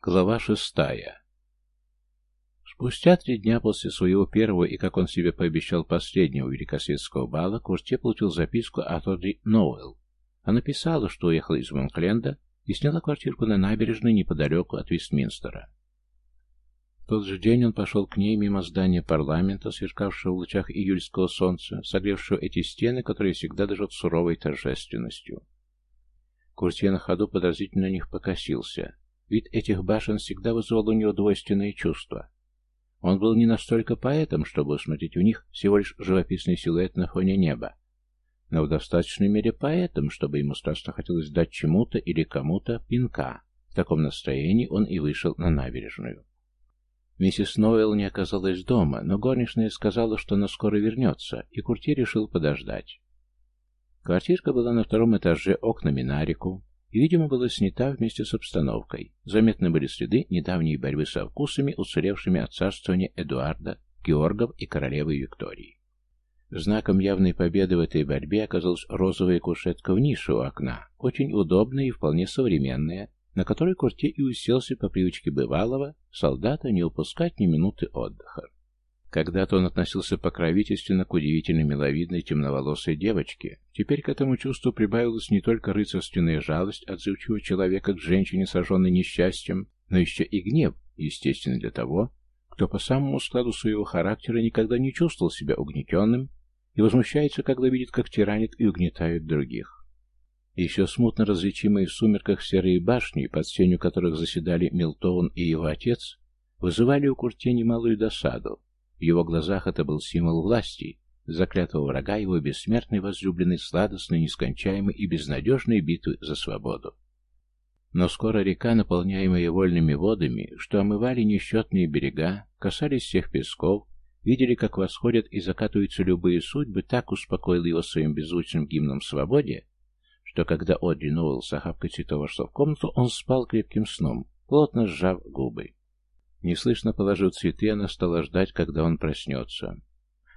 Глава шестая. Спустя три дня после своего первого и, как он себе пообещал, последнего великосветского бала, Курте получил записку от Одри Ноуэлл. Она писала, что уехала из Монкленда и сняла квартирку на набережной неподалеку от Вестминстера. В тот же день он пошел к ней мимо здания парламента, сверкавшего в лучах июльского солнца, согревшего эти стены, которые всегда дышат суровой торжественностью. Куртье на ходу подозрительно на них покосился. Вид этих башен всегда вызывал у него двойственные чувства. Он был не настолько поэтом, чтобы усмотреть в них всего лишь живописный силуэт на фоне неба, но в достаточной мере поэтом, чтобы ему страстно хотелось дать чему-то или кому-то пинка. В таком настроении он и вышел на набережную. Миссис Ноуэлл не оказалась дома, но горничная сказала, что она скоро вернется, и Курти решил подождать. Квартирка была на втором этаже окнами на реку, и, видимо, была снята вместе с обстановкой. Заметны были следы недавней борьбы со вкусами, уцелевшими от царствования Эдуарда, Георгов и королевы Виктории. Знаком явной победы в этой борьбе оказалась розовая кушетка в нише у окна, очень удобная и вполне современная, на которой Курте и уселся по привычке бывалого солдата не упускать ни минуты отдыха. Когда-то он относился покровительственно к удивительно миловидной темноволосой девочке. Теперь к этому чувству прибавилась не только рыцарственная жалость отзывчивого человека к женщине, сожженной несчастьем, но еще и гнев, естественно, для того, кто по самому складу своего характера никогда не чувствовал себя угнетенным и возмущается, когда видит, как тиранит и угнетают других. Еще смутно различимые в сумерках серые башни, под сенью которых заседали Милтоун и его отец, вызывали у Курте немалую досаду, в его глазах это был символ власти, заклятого врага его бессмертной возлюбленной сладостной, нескончаемой и безнадежной битвы за свободу. Но скоро река, наполняемая вольными водами, что омывали несчетные берега, касались всех песков, видели, как восходят и закатываются любые судьбы, так успокоил его своим беззвучным гимном свободе, что когда Одри Ноуэлл с охапкой цветов вошла в комнату, он спал крепким сном, плотно сжав губы. Неслышно положив цветы, она стала ждать, когда он проснется.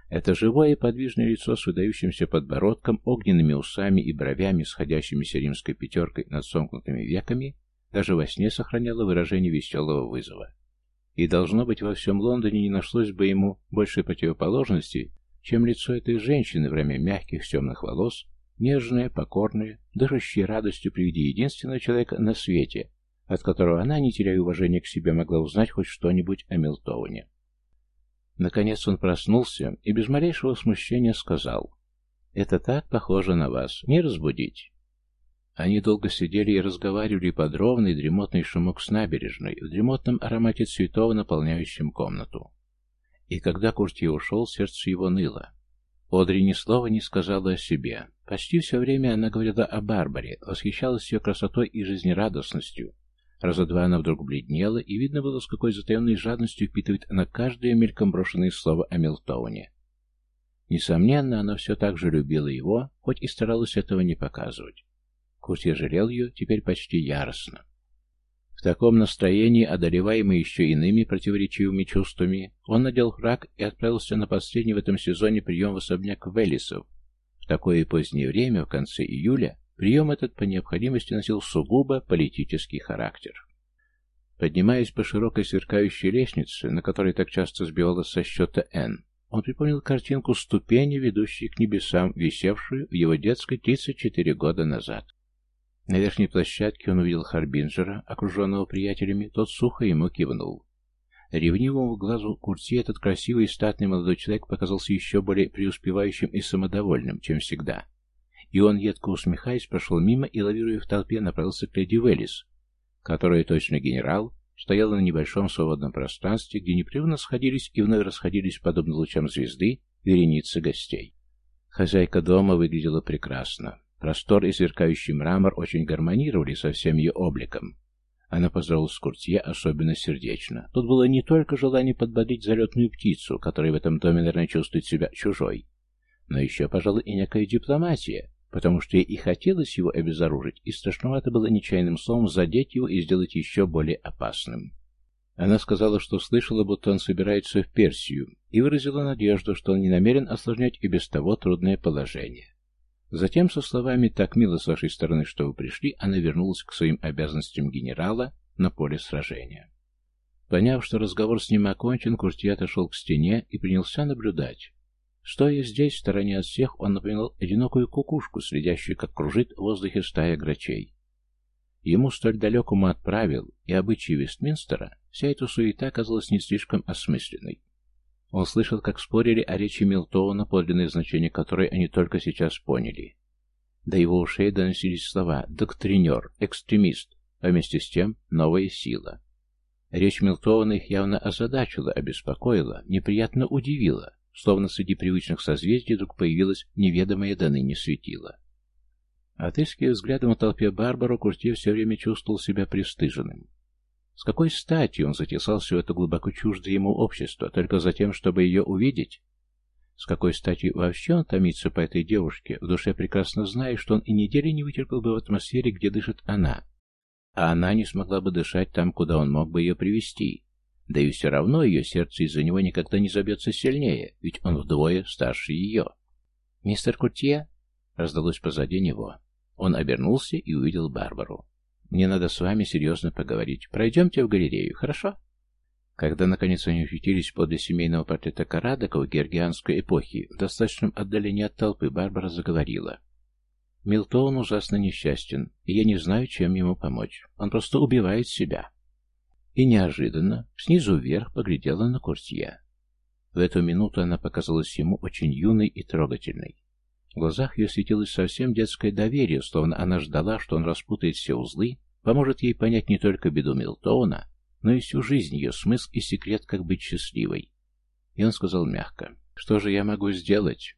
Это живое и подвижное лицо с выдающимся подбородком, огненными усами и бровями, сходящимися римской пятеркой над сомкнутыми веками, даже во сне сохраняло выражение веселого вызова. И, должно быть, во всем Лондоне не нашлось бы ему большей противоположности, чем лицо этой женщины в раме мягких темных волос, нежное, покорное, дышащее радостью при виде единственного человека на свете, от которого она, не теряя уважения к себе, могла узнать хоть что-нибудь о Милтоуне. Наконец он проснулся и без малейшего смущения сказал, «Это так похоже на вас, не разбудить». Они долго сидели и разговаривали под ровный дремотный шумок с набережной, в дремотном аромате цветов, наполняющем комнату. И когда Куртье ушел, сердце его ныло. Одри ни слова не сказала о себе. Почти все время она говорила о Барбаре, восхищалась ее красотой и жизнерадостностью, Раза два она вдруг бледнела, и видно было, с какой затаенной жадностью впитывает она каждое мельком брошенное слово о Милтоуне. Несомненно, она все так же любила его, хоть и старалась этого не показывать. Куртья жалел ее теперь почти яростно. В таком настроении, одолеваемый еще иными противоречивыми чувствами, он надел фраг и отправился на последний в этом сезоне прием в особняк Веллисов. В такое позднее время, в конце июля, Прием этот по необходимости носил сугубо политический характер. Поднимаясь по широкой сверкающей лестнице, на которой так часто сбивалась со счета Н, он припомнил картинку ступени, ведущей к небесам, висевшую в его детской 34 года назад. На верхней площадке он увидел Харбинджера, окруженного приятелями, тот сухо ему кивнул. Ревнивому глазу Курти этот красивый и статный молодой человек показался еще более преуспевающим и самодовольным, чем всегда. И он, едко усмехаясь, прошел мимо и, лавируя в толпе, направился к леди Веллис, которая, точно генерал, стояла на небольшом свободном пространстве, где непрерывно сходились и вновь расходились, подобно лучам звезды, вереницы гостей. Хозяйка дома выглядела прекрасно. Простор и сверкающий мрамор очень гармонировали со всем ее обликом. Она поздоровалась с Куртье особенно сердечно. Тут было не только желание подбодрить залетную птицу, которая в этом доме, наверное, чувствует себя чужой, но еще, пожалуй, и некая дипломатия, потому что ей и хотелось его обезоружить, и страшновато было нечаянным словом задеть его и сделать еще более опасным. Она сказала, что слышала, будто он собирается в Персию, и выразила надежду, что он не намерен осложнять и без того трудное положение. Затем, со словами «так мило с вашей стороны, что вы пришли», она вернулась к своим обязанностям генерала, на поле сражения. Поняв, что разговор с ним окончен, Куртье отошел к стене и принялся наблюдать. Стоя здесь, в стороне от всех, он напоминал одинокую кукушку, следящую, как кружит в воздухе стая грачей. Ему столь далекому от правил и обычаи Вестминстера вся эта суета казалась не слишком осмысленной. Он слышал, как спорили о речи Милтона, подлинное значение которой они только сейчас поняли. До его ушей доносились слова «доктринер», «экстремист», а вместе с тем «новая сила». Речь Милтона их явно озадачила, обеспокоила, неприятно удивила, словно среди привычных созвездий вдруг появилось неведомое до ныне светило. Отыскивая взглядом в толпе Барбару, Куртье все время чувствовал себя пристыженным. С какой стати он затесался в это глубоко чуждое ему общество, только за тем, чтобы ее увидеть? С какой стати вообще он томится по этой девушке, в душе прекрасно зная, что он и недели не вытерпел бы в атмосфере, где дышит она, а она не смогла бы дышать там, куда он мог бы ее привести. Да и все равно ее сердце из-за него никогда не забьется сильнее, ведь он вдвое старше ее. «Мистер Куртье?» — раздалось позади него. Он обернулся и увидел Барбару. «Мне надо с вами серьезно поговорить. Пройдемте в галерею, хорошо?» Когда, наконец, они очутились подле семейного портрета Карадокова георгианской эпохи, в достаточном отдалении от толпы, Барбара заговорила. «Милтон ужасно несчастен, и я не знаю, чем ему помочь. Он просто убивает себя». И неожиданно, снизу вверх, поглядела на Куртье. В эту минуту она показалась ему очень юной и трогательной. В глазах ее светилось совсем детское доверие, словно она ждала, что он распутает все узлы, поможет ей понять не только беду Милтона, но и всю жизнь ее смысл и секрет, как быть счастливой. И он сказал мягко, «Что же я могу сделать?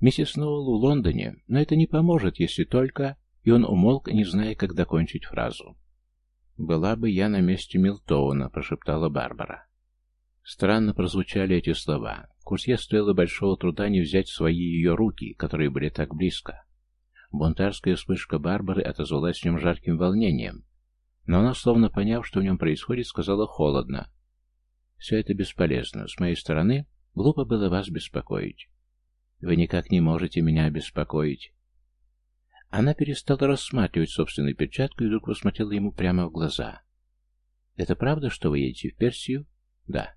Миссис Сноул в Лондоне, но это не поможет, если только...» И он умолк, не зная, как докончить фразу. «Была бы я на месте Милтоуна», — прошептала Барбара. Странно прозвучали эти слова. Курсье стоило большого труда не взять в свои ее руки, которые были так близко. Бунтарская вспышка Барбары отозвалась в нем жарким волнением, но она, словно поняв, что в нем происходит, сказала холодно. «Все это бесполезно. С моей стороны, глупо было вас беспокоить. Вы никак не можете меня беспокоить. Она перестала рассматривать собственную перчатку и вдруг посмотрела ему прямо в глаза. «Это правда, что вы едете в Персию?» «Да».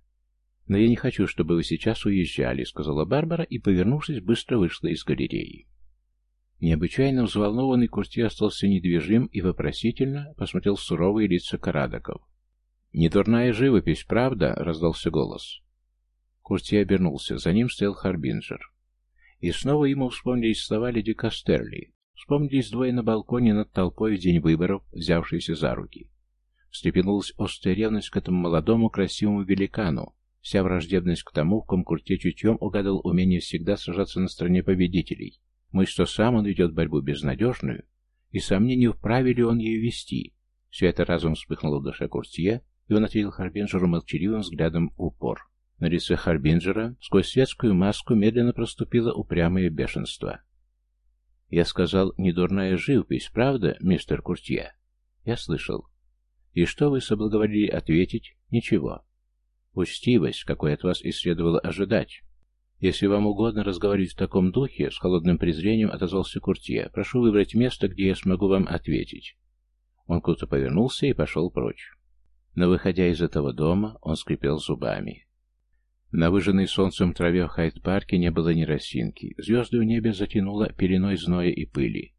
«Но я не хочу, чтобы вы сейчас уезжали», — сказала Барбара и, повернувшись, быстро вышла из галереи. Необычайно взволнованный Курти остался недвижим и вопросительно посмотрел суровые лица Карадоков. «Недурная живопись, правда?» — раздался голос. Курти обернулся. За ним стоял Харбинджер. И снова ему вспомнились слова леди Кастерли. Вспомнились двое на балконе над толпой в день выборов, взявшиеся за руки. Встрепенулась острая ревность к этому молодому красивому великану, вся враждебность к тому, в ком Курте чутьем угадал умение всегда сражаться на стороне победителей. Мы что сам он ведет борьбу безнадежную, и сомнений, вправе ли он ее вести. Все это разом вспыхнуло в душе Куртье, и он ответил Харбинджеру молчаливым взглядом в упор. На лице Харбинджера сквозь светскую маску медленно проступило упрямое бешенство. Я сказал, недурная живопись, правда, мистер Куртье? Я слышал. И что вы соблаговолили ответить? Ничего. Учтивость, какой от вас и следовало ожидать. Если вам угодно разговаривать в таком духе, с холодным презрением отозвался Куртье, прошу выбрать место, где я смогу вам ответить. Он круто повернулся и пошел прочь. Но, выходя из этого дома, он скрипел зубами. На выжженной солнцем траве в Хайт-парке не было ни росинки. Звезды в небе затянуло пеленой зноя и пыли.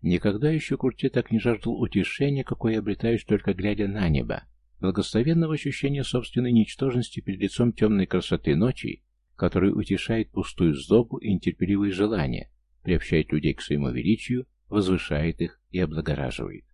Никогда еще Курте так не жаждал утешения, какое обретаешь только глядя на небо, благословенного ощущения собственной ничтожности перед лицом темной красоты ночи, который утешает пустую злобу и нетерпеливые желания, приобщает людей к своему величию, возвышает их и облагораживает.